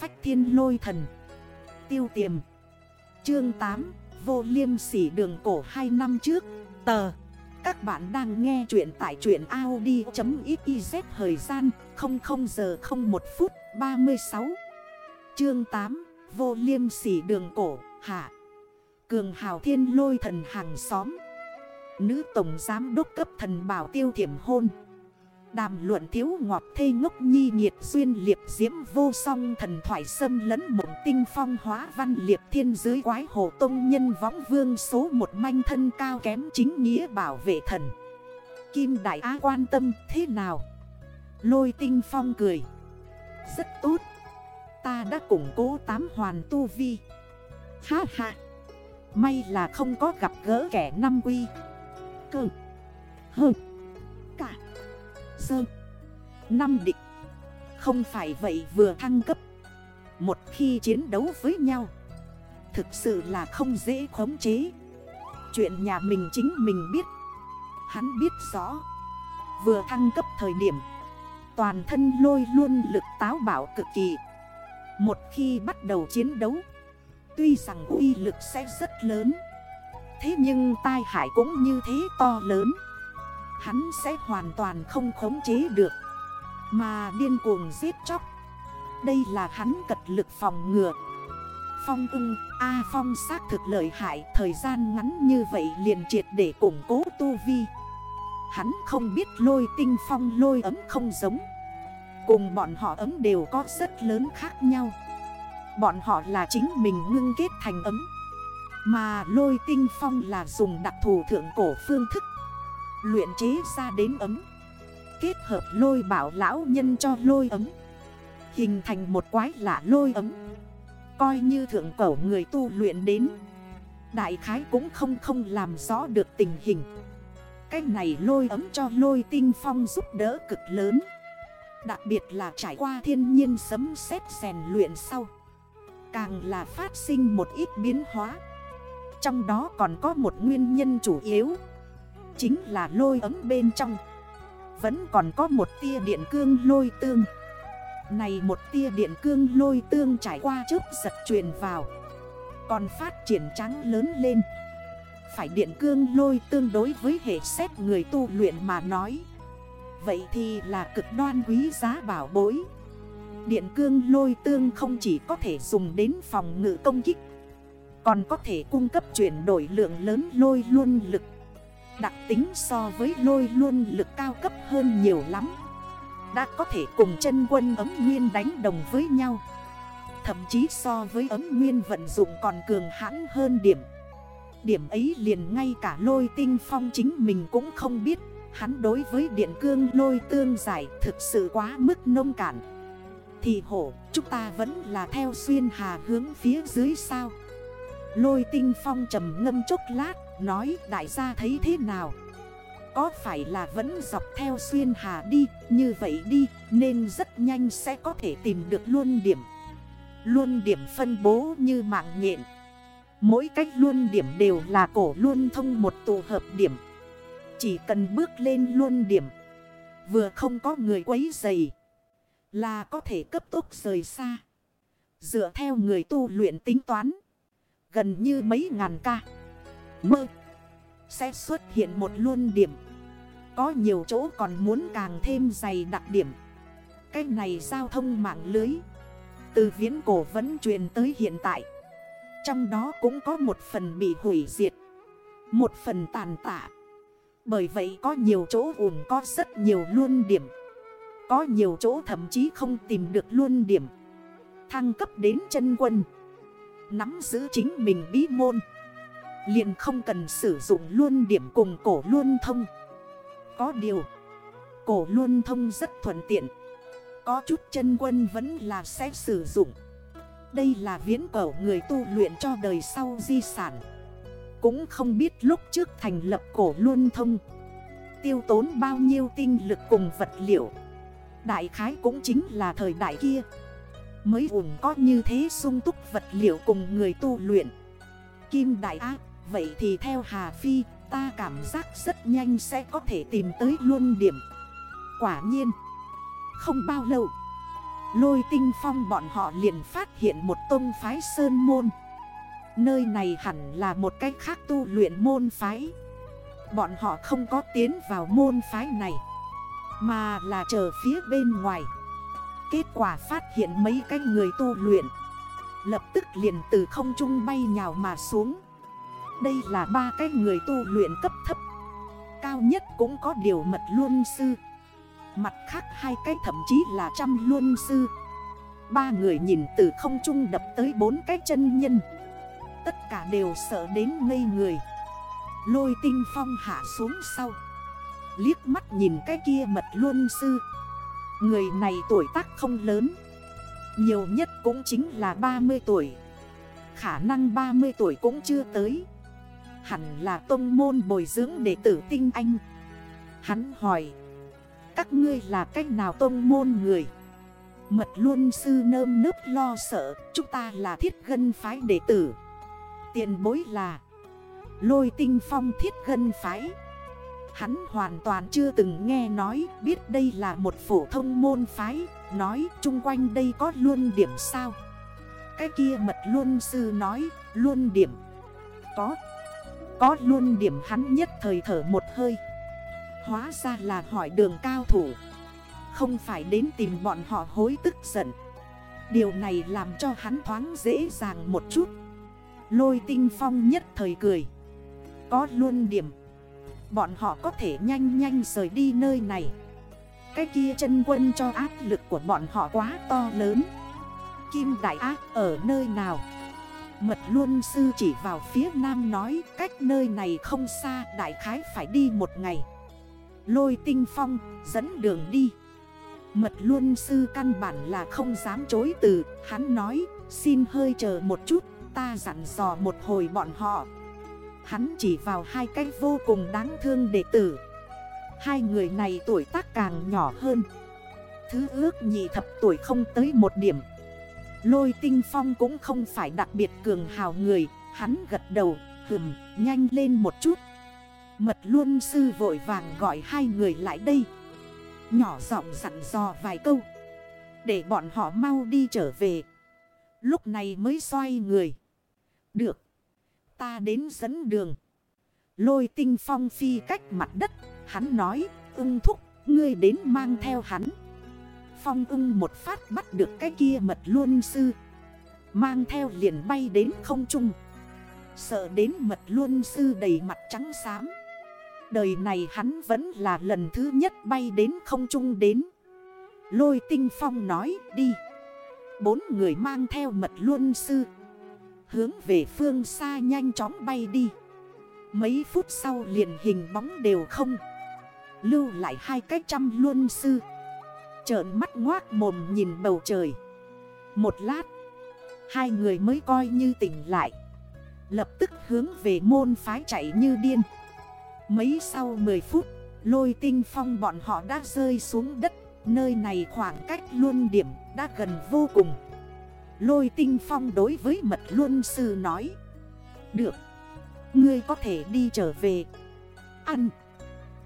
phách thiên lôi thần. Tiêu tiềm. Chương 8 Vô liêm sỉ đường cổ 2 năm trước. Tờ. Các bạn đang nghe chuyện tại chuyện Audi.xyz Thời gian 00 giờ 01 phút 36 Chương 8 Vô liêm sỉ đường cổ, Hạ. Cường hào thiên lôi thần hàng xóm. Nữ tổng giám đốc cấp thần bảo tiêu thiểm hôn. Đàm luận thiếu ngọt thê ngốc nhi nhiệt duyên liệp diễm vô song thần thoại sâm lẫn mộng tinh phong hóa văn liệp thiên giới quái hồ tông nhân võng vương số một manh thân cao kém chính nghĩa bảo vệ thần. Kim Đại Á quan tâm thế nào? Lôi tinh phong cười. Rất tốt. Ta đã củng cố tám hoàn tu vi. Ha ha. May là không có gặp gỡ kẻ năm quy. Cơ. Hơ. Sơ. Năm địch Không phải vậy vừa thăng cấp. Một khi chiến đấu với nhau, Thực sự là không dễ khống chế. Chuyện nhà mình chính mình biết. Hắn biết rõ. Vừa thăng cấp thời điểm, Toàn thân lôi luôn lực táo bảo cực kỳ. Một khi bắt đầu chiến đấu, Tuy rằng uy lực sẽ rất lớn, Thế nhưng tai hại cũng như thế to lớn. Hắn sẽ hoàn toàn không khống chế được. Mà điên cuồng giết chóc Đây là hắn cật lực phòng ngừa. Phong ưng, A Phong xác thực lợi hại Thời gian ngắn như vậy liền triệt để củng cố tu vi. Hắn không biết lôi tinh phong lôi ấm không giống. Cùng bọn họ ấm đều có rất lớn khác nhau. Bọn họ là chính mình ngưng kết thành ấm. Mà lôi tinh phong là dùng đặc thù thượng cổ phương thức Luyện chế ra đến ấm. Kết hợp lôi bảo lão nhân cho lôi ấm. Hình thành một quái lạ lôi ấm. Coi như thượng cổ người tu luyện đến. Đại khái cũng không không làm rõ được tình hình. Cách này lôi ấm cho lôi tinh phong giúp đỡ cực lớn. Đặc biệt là trải qua thiên nhiên sấm sét rèn luyện sau. Càng là phát sinh một ít biến hóa. Trong đó còn có một nguyên nhân chủ yếu. Chính là lôi ấm bên trong. Vẫn còn có một tia điện cương lôi tương. Này một tia điện cương lôi tương trải qua chớp giật truyền vào. Còn phát triển trắng lớn lên. Phải điện cương lôi tương đối với hệ xét người tu luyện mà nói. Vậy thì là cực đoan quý giá bảo bối. Điện cương lôi tương không chỉ có thể dùng đến phòng ngự công kích, Còn có thể cung cấp chuyển đổi lượng lớn lôi luôn lực. Đặc tính so với lôi luôn lực cao cấp hơn nhiều lắm. Đã có thể cùng chân quân ấm nguyên đánh đồng với nhau. Thậm chí so với ấm nguyên vận dụng còn cường hãn hơn điểm. Điểm ấy liền ngay cả lôi tinh phong chính mình cũng không biết. Hắn đối với điện cương lôi tương giải thực sự quá mức nông cạn. Thì hổ, chúng ta vẫn là theo xuyên hà hướng phía dưới sao? Lôi tinh phong trầm ngâm chốc lát Nói đại gia thấy thế nào? Có phải là vẫn dọc theo xuyên hà đi? Như vậy đi, Nên rất nhanh sẽ có thể tìm được luôn điểm. Luôn điểm phân bố như mạng nhện. Mỗi cách luôn điểm đều là cổ luôn thông một tụ hợp điểm. Chỉ cần bước lên luôn điểm, Vừa không có người quấy dày Là có thể cấp tốc rời xa. Dựa theo người tu luyện tính toán, Gần như mấy ngàn ca. Mơ. Sẽ xuất hiện một luôn điểm. Có nhiều chỗ còn muốn càng thêm dày đặc điểm. Cái này giao thông mạng lưới. Từ viễn cổ vẫn truyền tới hiện tại. Trong đó cũng có một phần bị hủy diệt. Một phần tàn tạ. Bởi vậy có nhiều chỗ ủn có rất nhiều luôn điểm. Có nhiều chỗ thậm chí không tìm được luôn điểm. Thăng cấp đến chân quân. Nắm giữ chính mình bí môn liền không cần sử dụng luôn điểm cùng cổ luôn thông. Có điều, Cổ luôn thông rất thuận tiện. Có chút chân quân vẫn là sẽ sử dụng. Đây là viễn cổ người tu luyện cho đời sau di sản. Cũng không biết lúc trước thành lập cổ luôn thông, Tiêu tốn bao nhiêu tinh lực cùng vật liệu. Đại khái cũng chính là thời đại kia. Mới ủng có như thế sung túc vật liệu cùng người tu luyện. Kim Đại Ác Vậy thì theo Hà Phi, ta cảm giác rất nhanh sẽ có thể tìm tới luôn điểm. Quả nhiên, Không bao lâu, Lôi tinh phong bọn họ liền phát hiện một tôn phái sơn môn. Nơi này hẳn là một cách khác tu luyện môn phái. Bọn họ không có tiến vào môn phái này, Mà là chờ phía bên ngoài. Kết quả phát hiện mấy cái người tu luyện, Lập tức liền từ không trung bay nhào mà xuống. Đây là ba cái người tu luyện cấp thấp. Cao nhất cũng có điều mật luân sư. Mặt khác hai cái thậm chí là trăm luân sư. Ba người nhìn từ không trung đập tới bốn cái chân nhân. Tất cả đều sợ đến ngây người. Lôi tinh phong hạ xuống sau. Liếc mắt nhìn cái kia mật luân sư. Người này tuổi tác không lớn. Nhiều nhất cũng chính là 30 tuổi. Khả năng 30 tuổi cũng chưa tới. Hẳn là tôn môn bồi dưỡng đệ tử tinh anh. Hắn hỏi, Các ngươi là cách nào tôn môn người? Mật luôn sư nơm nớp lo sợ, Chúng ta là thiết gân phái đệ tử. Tiền bối là Lôi tinh phong thiết gân phái. Hắn hoàn toàn chưa từng nghe nói, Biết đây là một phổ thông môn phái, Nói chung quanh đây có luôn điểm sao? Cái kia mật luôn sư nói, Luôn điểm Có. Có luôn điểm hắn nhất thời thở một hơi. Hóa ra là hỏi đường cao thủ. Không phải đến tìm bọn họ hối tức giận. Điều này làm cho hắn thoáng dễ dàng một chút. Lôi tinh phong nhất thời cười. Có luôn điểm. Bọn họ có thể nhanh nhanh rời đi nơi này. Cái kia chân quân cho áp lực của bọn họ quá to lớn. Kim Đại Ác ở nơi nào? Mật Luân Sư chỉ vào phía nam nói, Cách nơi này không xa, Đại khái phải đi một ngày. Lôi tinh phong, dẫn đường đi. Mật Luân Sư căn bản là không dám chối từ, Hắn nói, xin hơi chờ một chút, Ta dặn dò một hồi bọn họ. Hắn chỉ vào hai cái vô cùng đáng thương đệ tử. Hai người này tuổi tác càng nhỏ hơn. Thứ ước nhị thập tuổi không tới một điểm. Lôi tinh phong cũng không phải đặc biệt cường hào người. Hắn gật đầu hừm nhanh lên một chút. Mật luôn sư vội vàng gọi hai người lại đây. Nhỏ giọng dặn dò vài câu. Để bọn họ mau đi trở về. Lúc này mới xoay người. Được, Ta đến dẫn đường. Lôi tinh phong phi cách mặt đất. Hắn nói, ưng thúc, Ngươi đến mang theo hắn. Phong ưng một phát bắt được cái kia mật luôn sư. Mang theo liền bay đến không trung. Sợ đến mật luôn sư đầy mặt trắng xám. Đời này hắn vẫn là lần thứ nhất bay đến không trung đến. Lôi tinh phong nói đi. Bốn người mang theo mật luôn sư. Hướng về phương xa nhanh chóng bay đi. Mấy phút sau liền hình bóng đều không. Lưu lại hai cái trăm luân sư. Trợn mắt ngoác mồm nhìn bầu trời. Một lát, Hai người mới coi như tỉnh lại. Lập tức hướng về môn phái chạy như điên. Mấy sau 10 phút, Lôi tinh phong bọn họ đã rơi xuống đất. Nơi này khoảng cách luôn điểm đã gần vô cùng. Lôi tinh phong đối với mật luân sư nói, Được, Ngươi có thể đi trở về. Ăn,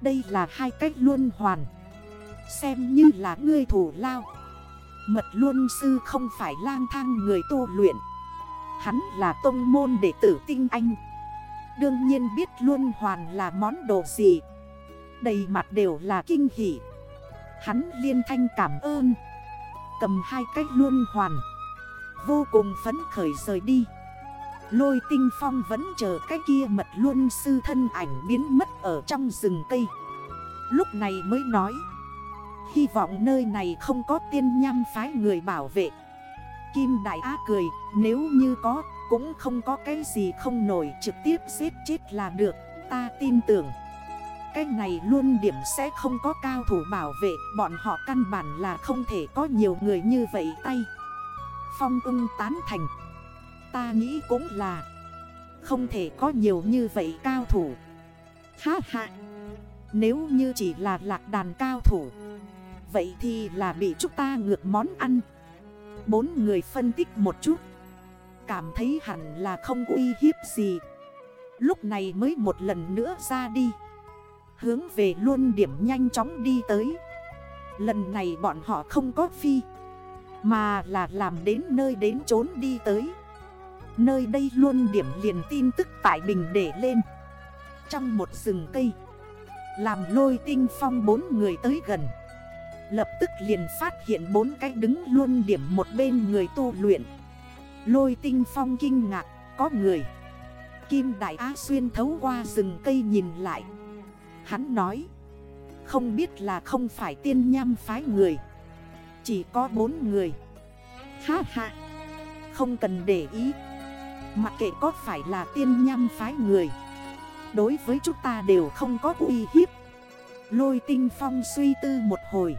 Đây là hai cách luân hoàn. Xem như là ngươi thủ lao. Mật luân sư không phải lang thang người tu luyện. Hắn là tông môn đệ tử tinh anh. Đương nhiên biết luân hoàn là món đồ gì. Đầy mặt đều là kinh hỷ Hắn liên thanh cảm ơn. Cầm hai cách luân hoàn. Vô cùng phấn khởi rời đi. Lôi tinh phong vẫn chờ cái kia mật luôn sư thân ảnh biến mất ở trong rừng cây. Lúc này mới nói. Hy vọng nơi này không có tiên nham phái người bảo vệ. Kim Đại Á cười, Nếu như có, cũng không có cái gì không nổi, Trực tiếp giết chết là được, Ta tin tưởng. Cái này luôn điểm sẽ không có cao thủ bảo vệ, Bọn họ căn bản là không thể có nhiều người như vậy tay. Phong ưng tán thành, Ta nghĩ cũng là Không thể có nhiều như vậy cao thủ. Ha ha, Nếu như chỉ là lạc đàn cao thủ Vậy thì là bị chúng ta ngược món ăn. Bốn người phân tích một chút. Cảm thấy hẳn là không uy hiếp gì. Lúc này mới một lần nữa ra đi. Hướng về luôn điểm nhanh chóng đi tới. Lần này bọn họ không có phi, Mà là làm đến nơi đến trốn đi tới. Nơi đây luôn điểm liền tin tức tại bình để lên. Trong một rừng cây, Làm lôi tinh phong bốn người tới gần. Lập tức liền phát hiện bốn cái đứng luôn điểm một bên người tu luyện. Lôi tinh phong kinh ngạc, có người. Kim Đại Á xuyên thấu qua rừng cây nhìn lại. Hắn nói, Không biết là không phải tiên nham phái người, Chỉ có bốn người. Ha ha, Không cần để ý. Mặc kệ có phải là tiên nham phái người, Đối với chúng ta đều không có uy hiếp. Lôi tinh phong suy tư một hồi.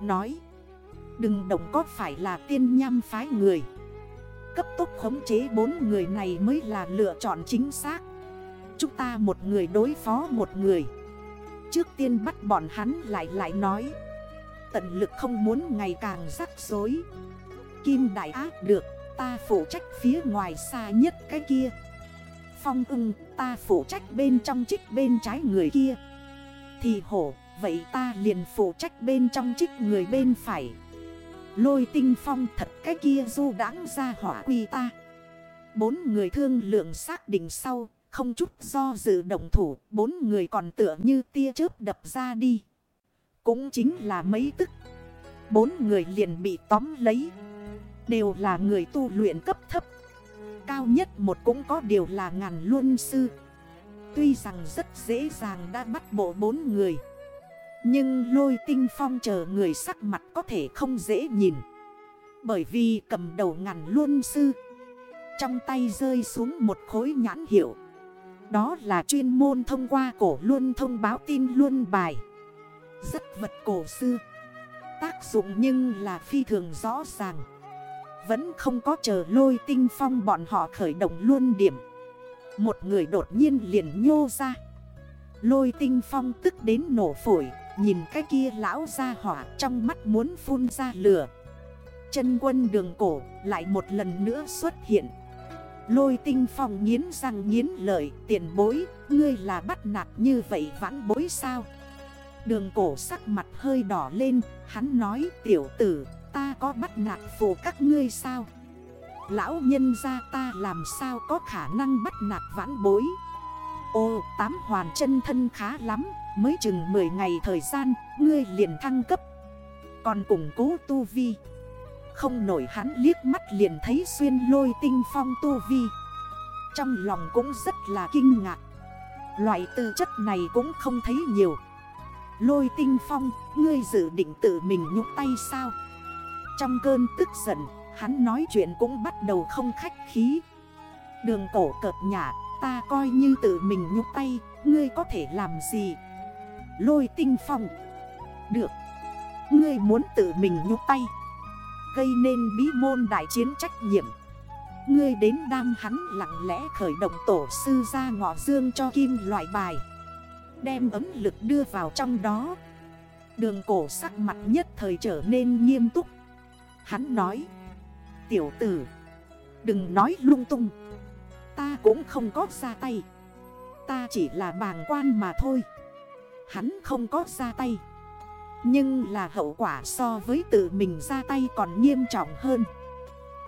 Nói, Đừng động có phải là tiên nham phái người. Cấp tốc khống chế bốn người này mới là lựa chọn chính xác. Chúng ta một người đối phó một người. Trước tiên bắt bọn hắn lại lại nói, Tận lực không muốn ngày càng rắc rối. Kim đại ác được, Ta phụ trách phía ngoài xa nhất cái kia. Phong ưng, ta phụ trách bên trong trích bên trái người kia. Thì hổ Vậy ta liền phụ trách bên trong trích người bên phải. Lôi tinh phong thật cái kia du đãng ra hỏa quy ta. Bốn người thương lượng xác định sau, Không chút do dự động thủ, Bốn người còn tựa như tia chớp đập ra đi. Cũng chính là mấy tức. Bốn người liền bị tóm lấy. Đều là người tu luyện cấp thấp. Cao nhất một cũng có điều là ngàn luân sư. Tuy rằng rất dễ dàng đã bắt bộ bốn người. Nhưng lôi tinh phong chờ người sắc mặt có thể không dễ nhìn. Bởi vì cầm đầu ngàn luôn sư, Trong tay rơi xuống một khối nhãn hiệu. Đó là chuyên môn thông qua cổ luôn thông báo tin luôn bài. Rất vật cổ xưa. Tác dụng nhưng là phi thường rõ ràng. Vẫn không có chờ lôi tinh phong bọn họ khởi động luôn điểm. Một người đột nhiên liền nhô ra. Lôi tinh phong tức đến nổ phổi. Nhìn cái kia lão ra hỏa trong mắt muốn phun ra lửa. Chân quân đường cổ lại một lần nữa xuất hiện. Lôi tinh phong nghiến răng nghiến lợi, tiền bối, Ngươi là bắt nạt như vậy vãn bối sao? Đường cổ sắc mặt hơi đỏ lên, Hắn nói, tiểu tử, ta có bắt nạt phụ các ngươi sao? Lão nhân ra ta làm sao có khả năng bắt nạt vãn bối? Ô, tám hoàn chân thân khá lắm Mới chừng 10 ngày thời gian Ngươi liền thăng cấp. Còn củng cố tu vi. Không nổi hắn liếc mắt liền thấy xuyên lôi tinh phong tu vi. Trong lòng cũng rất là kinh ngạc. Loại tư chất này cũng không thấy nhiều. Lôi tinh phong Ngươi dự định tự mình nhúc tay sao? Trong cơn tức giận, hắn nói chuyện cũng bắt đầu không khách khí. Đường cổ cợt nhả, ta coi như tự mình nhúc tay, ngươi có thể làm gì? Lôi tinh phong. Được. Ngươi muốn tự mình nhúc tay. Gây nên bí môn đại chiến trách nhiệm. Ngươi đến đam hắn lặng lẽ khởi động tổ sư ra ngọ dương cho kim loại bài. Đem ấm lực đưa vào trong đó. Đường cổ sắc mặt nhất thời trở nên nghiêm túc. Hắn nói Tiểu tử Đừng nói lung tung Ta cũng không có ra tay Ta chỉ là bàng quan mà thôi Hắn không có ra tay. Nhưng là hậu quả so với tự mình ra tay còn nghiêm trọng hơn.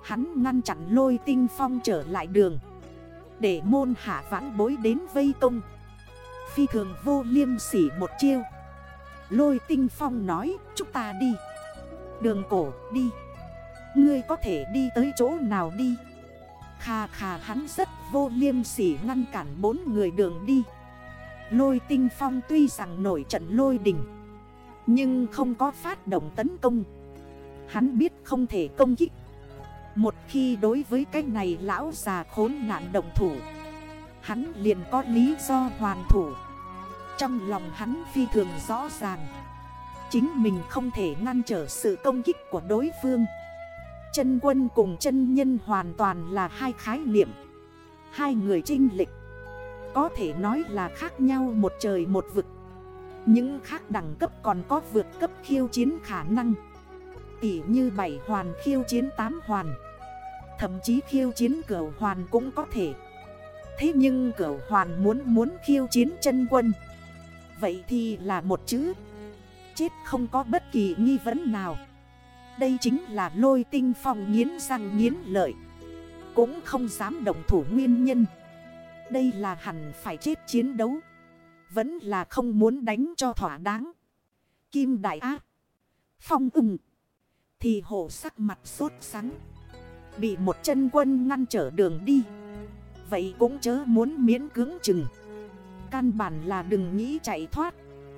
Hắn ngăn chặn lôi tinh phong trở lại đường. Để môn hạ vãn bối đến vây công. Phi thường vô liêm sỉ một chiêu. Lôi tinh phong nói, chúng ta đi. Đường cổ, đi. Ngươi có thể đi tới chỗ nào đi? Khà khà hắn rất vô liêm sỉ ngăn cản bốn người đường đi. Lôi tinh phong tuy rằng nổi trận lôi đình, Nhưng không có phát động tấn công. Hắn biết không thể công kích. Một khi đối với cái này lão già khốn nạn động thủ, Hắn liền có lý do hoàn thủ. Trong lòng hắn phi thường rõ ràng, Chính mình không thể ngăn trở sự công kích của đối phương. Chân quân cùng chân nhân hoàn toàn là hai khái niệm. Hai người trinh lịch có thể nói là khác nhau một trời một vực. Những khác đẳng cấp còn có vượt cấp khiêu chiến khả năng. Tỉ như bảy hoàn khiêu chiến tám hoàn. Thậm chí khiêu chiến cửa hoàn cũng có thể. Thế nhưng cửa hoàn muốn muốn khiêu chiến chân quân. Vậy thì là một chữ. Chết không có bất kỳ nghi vấn nào. Đây chính là lôi tinh phong nghiến răng nghiến lợi. Cũng không dám động thủ nguyên nhân. Đây là hẳn phải chết chiến đấu. Vẫn là không muốn đánh cho thỏa đáng. Kim đại ác Phong ưng. Thì hổ sắc mặt sốt sắng Bị một chân quân ngăn trở đường đi. Vậy cũng chớ muốn miễn cưỡng chừng. Căn bản là đừng nghĩ chạy thoát.